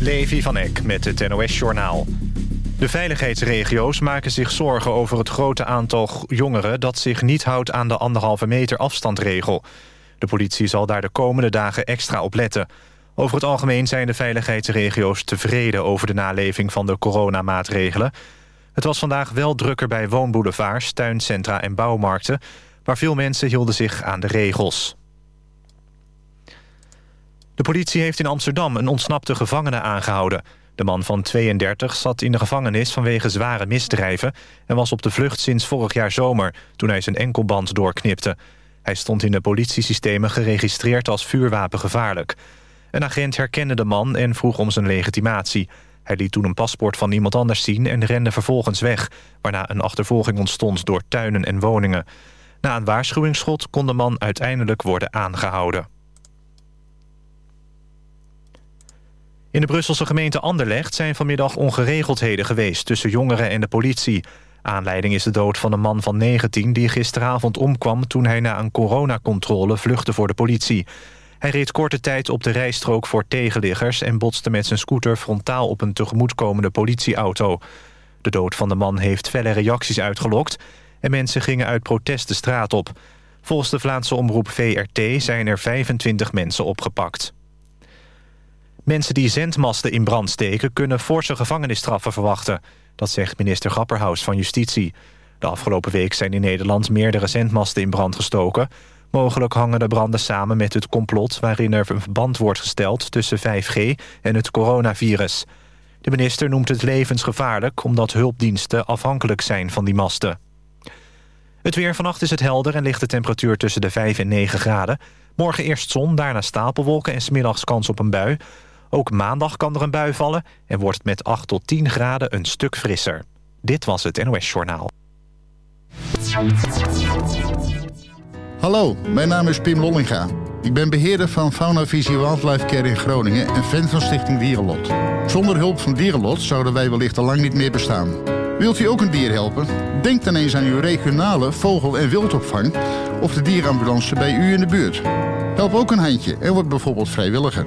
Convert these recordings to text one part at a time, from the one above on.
Levi van Eck met het NOS-journaal. De veiligheidsregio's maken zich zorgen over het grote aantal jongeren... dat zich niet houdt aan de anderhalve meter afstandregel. De politie zal daar de komende dagen extra op letten. Over het algemeen zijn de veiligheidsregio's tevreden... over de naleving van de coronamaatregelen. Het was vandaag wel drukker bij woonboulevards, tuincentra en bouwmarkten... maar veel mensen hielden zich aan de regels. De politie heeft in Amsterdam een ontsnapte gevangene aangehouden. De man van 32 zat in de gevangenis vanwege zware misdrijven... en was op de vlucht sinds vorig jaar zomer, toen hij zijn enkelband doorknipte. Hij stond in de politiesystemen geregistreerd als vuurwapengevaarlijk. Een agent herkende de man en vroeg om zijn legitimatie. Hij liet toen een paspoort van iemand anders zien en rende vervolgens weg... waarna een achtervolging ontstond door tuinen en woningen. Na een waarschuwingsschot kon de man uiteindelijk worden aangehouden. In de Brusselse gemeente Anderlecht zijn vanmiddag ongeregeldheden geweest... tussen jongeren en de politie. Aanleiding is de dood van een man van 19 die gisteravond omkwam... toen hij na een coronacontrole vluchtte voor de politie. Hij reed korte tijd op de rijstrook voor tegenliggers... en botste met zijn scooter frontaal op een tegemoetkomende politieauto. De dood van de man heeft felle reacties uitgelokt... en mensen gingen uit protest de straat op. Volgens de Vlaamse omroep VRT zijn er 25 mensen opgepakt. Mensen die zendmasten in brand steken... kunnen forse gevangenisstraffen verwachten. Dat zegt minister Grapperhaus van Justitie. De afgelopen week zijn in Nederland meerdere zendmasten in brand gestoken. Mogelijk hangen de branden samen met het complot... waarin er een verband wordt gesteld tussen 5G en het coronavirus. De minister noemt het levensgevaarlijk... omdat hulpdiensten afhankelijk zijn van die masten. Het weer vannacht is het helder en ligt de temperatuur tussen de 5 en 9 graden. Morgen eerst zon, daarna stapelwolken en smiddags kans op een bui. Ook maandag kan er een bui vallen en wordt het met 8 tot 10 graden een stuk frisser. Dit was het NOS Journaal. Hallo, mijn naam is Pim Lollinga. Ik ben beheerder van Fauna Visie Wildlife Care in Groningen en fan van Stichting Dierenlot. Zonder hulp van Dierenlot zouden wij wellicht al lang niet meer bestaan. Wilt u ook een dier helpen? Denk dan eens aan uw regionale vogel- en wildopvang of de dierenambulance bij u in de buurt. Help ook een handje en word bijvoorbeeld vrijwilliger.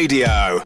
radio.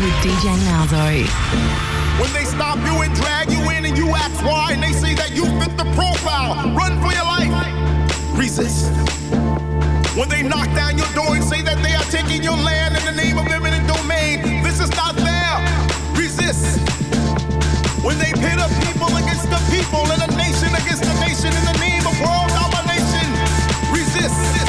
With DJ Malzo. When they stop you and drag you in and you ask why, and they say that you fit the profile, run for your life. Resist. When they knock down your door and say that they are taking your land in the name of eminent domain, this is not fair. Resist. When they pit a people against the people and a nation against the nation in the name of world domination, resist.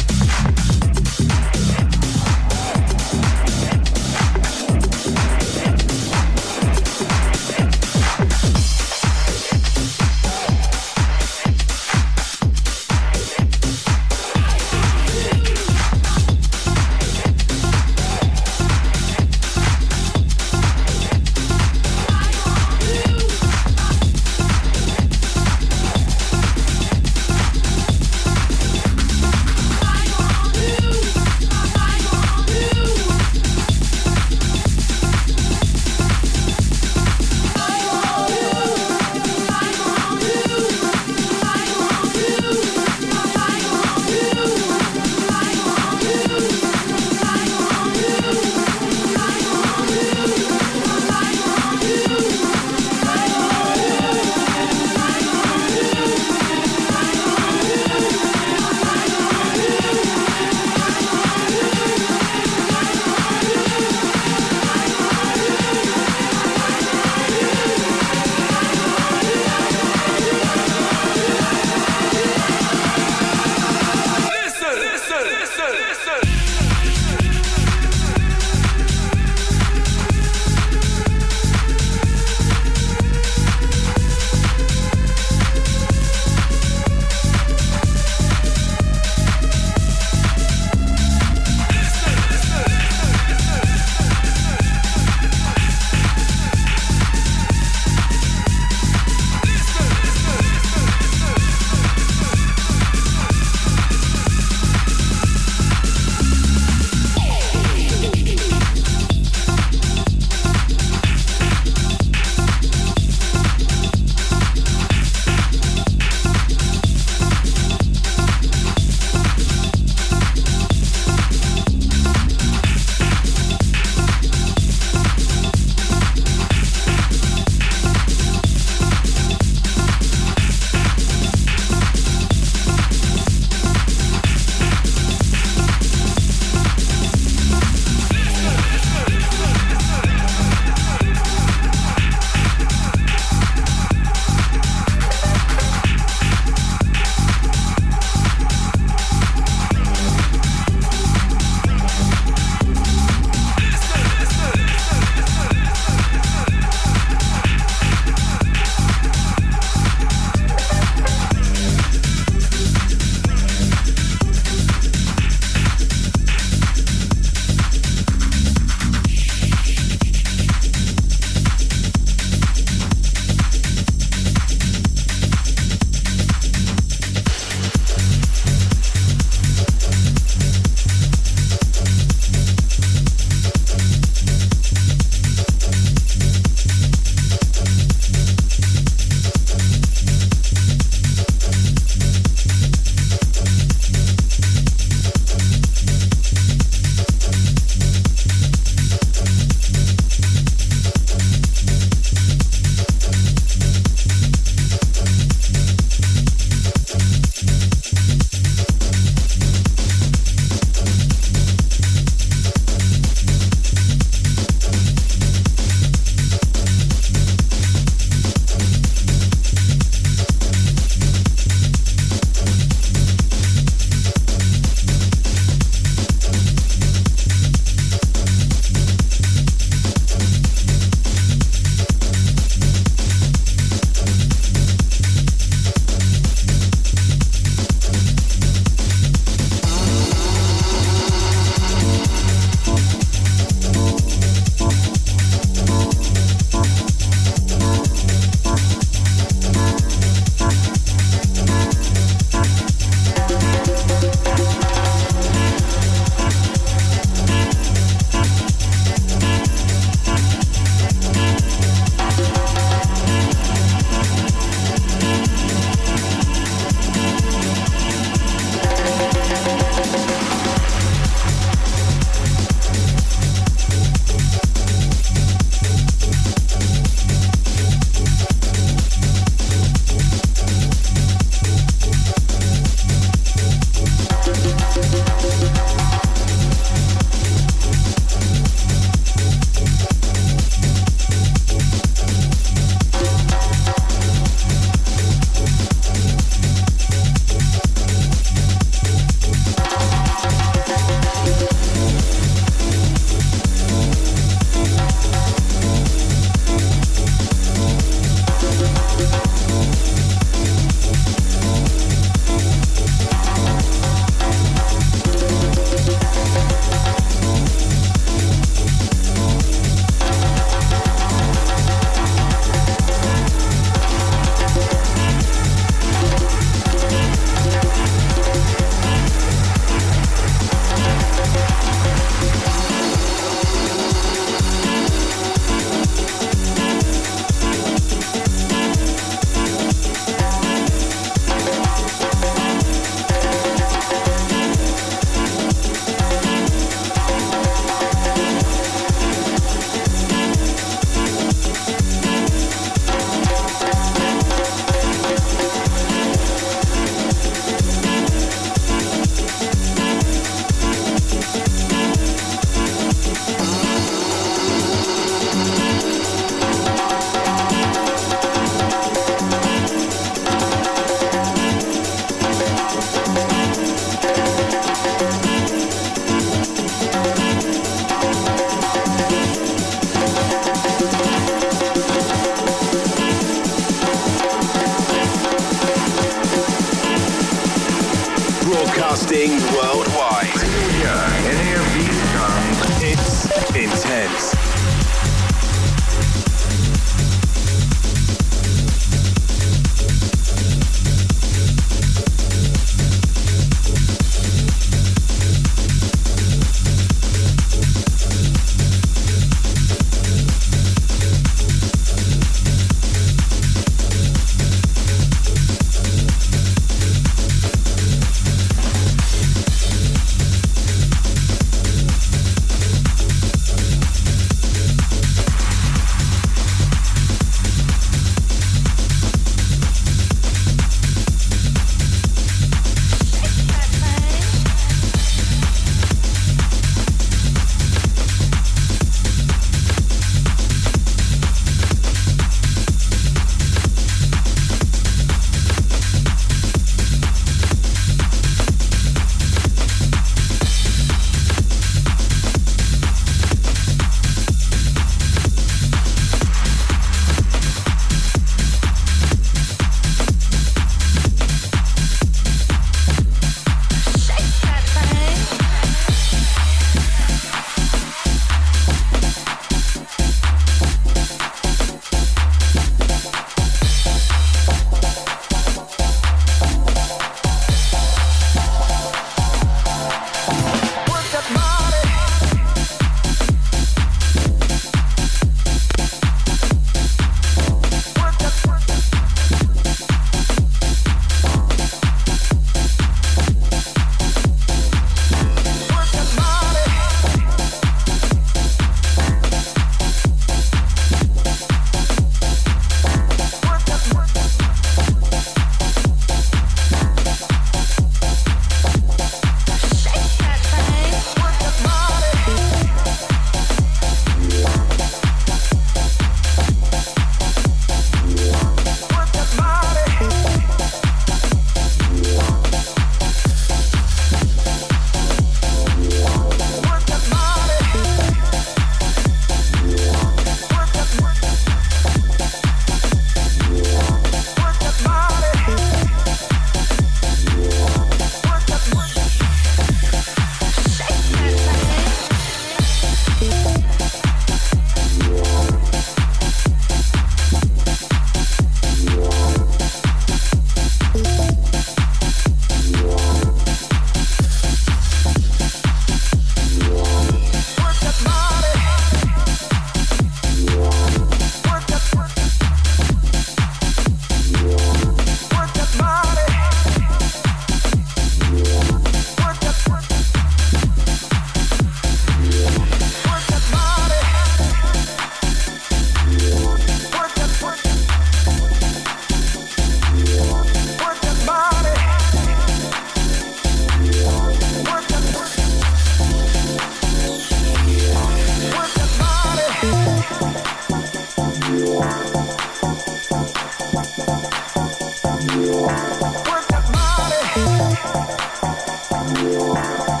Música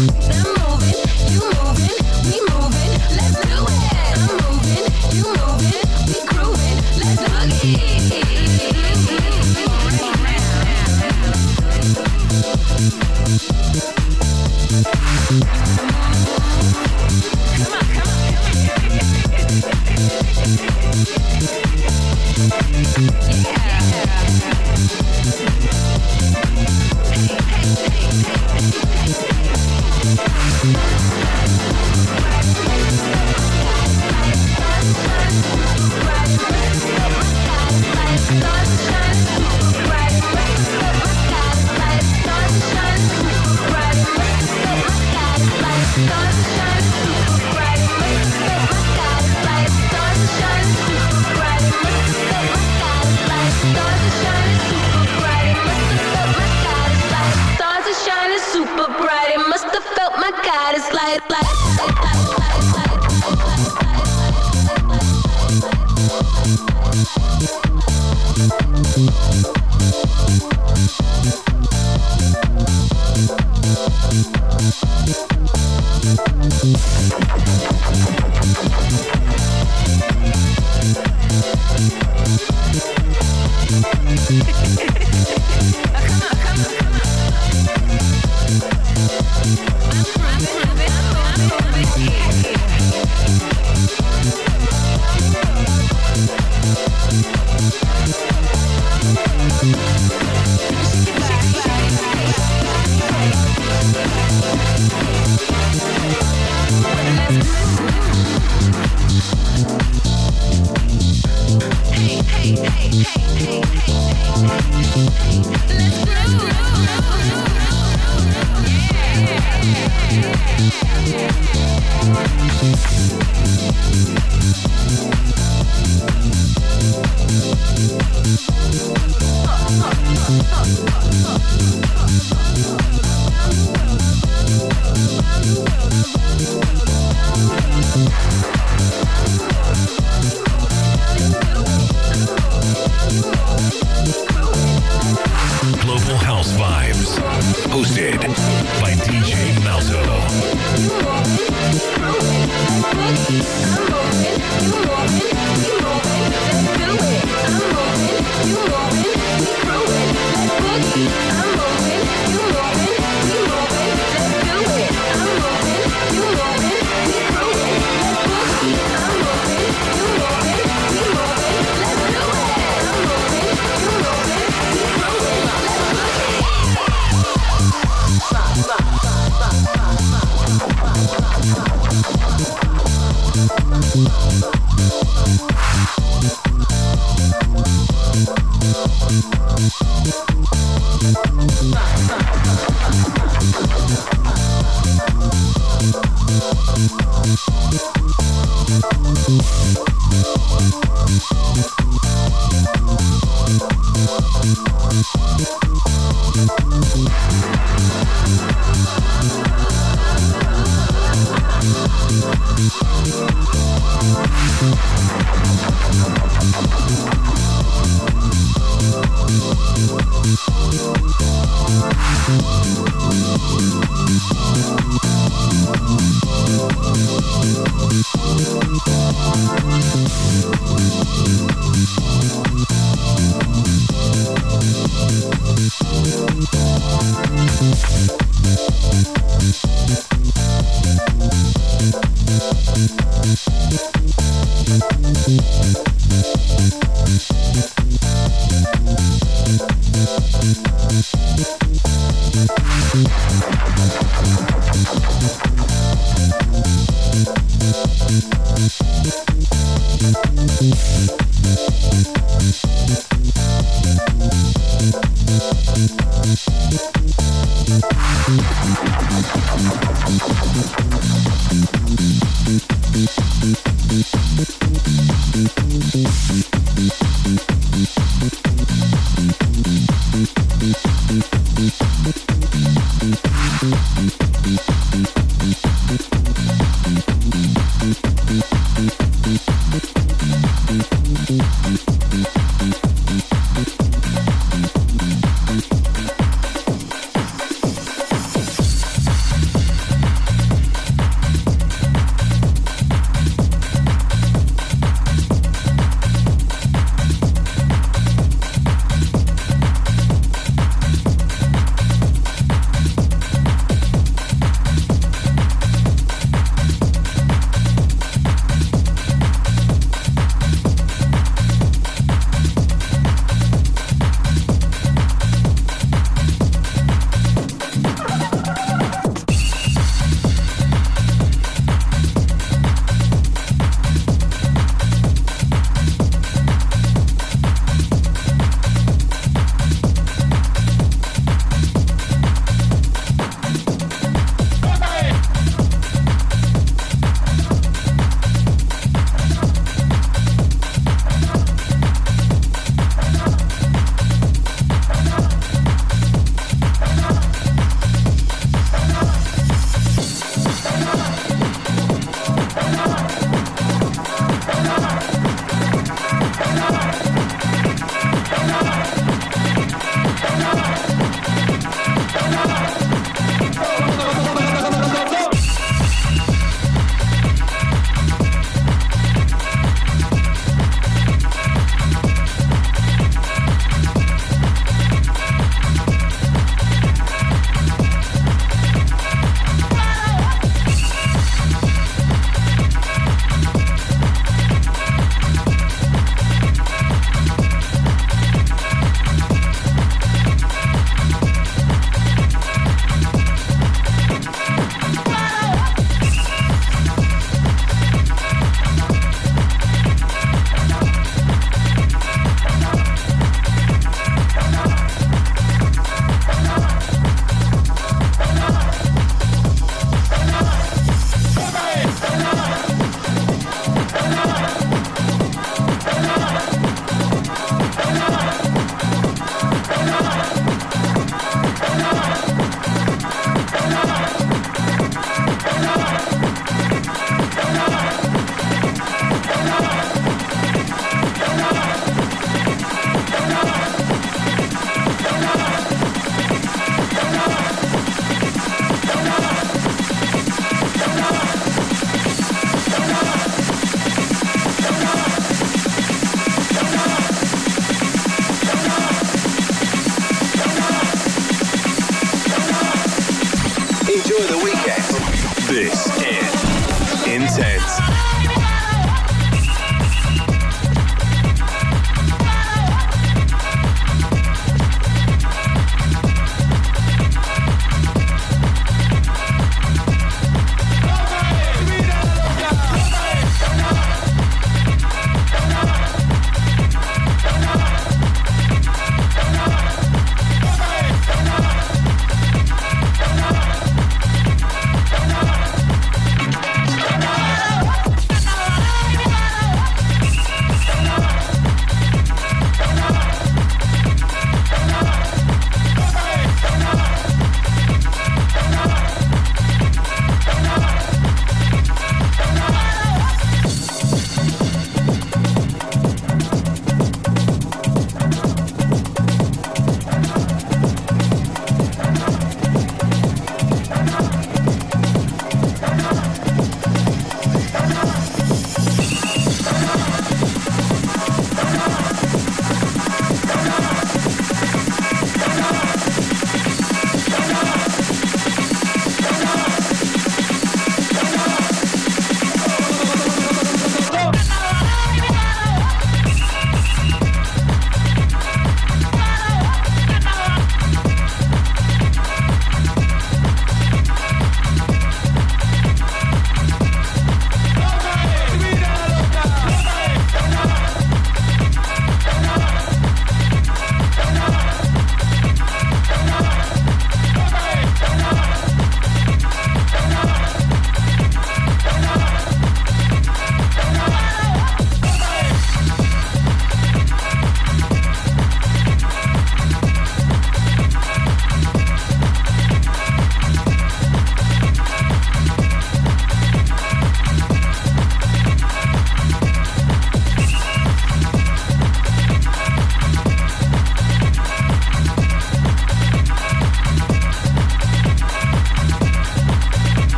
Thank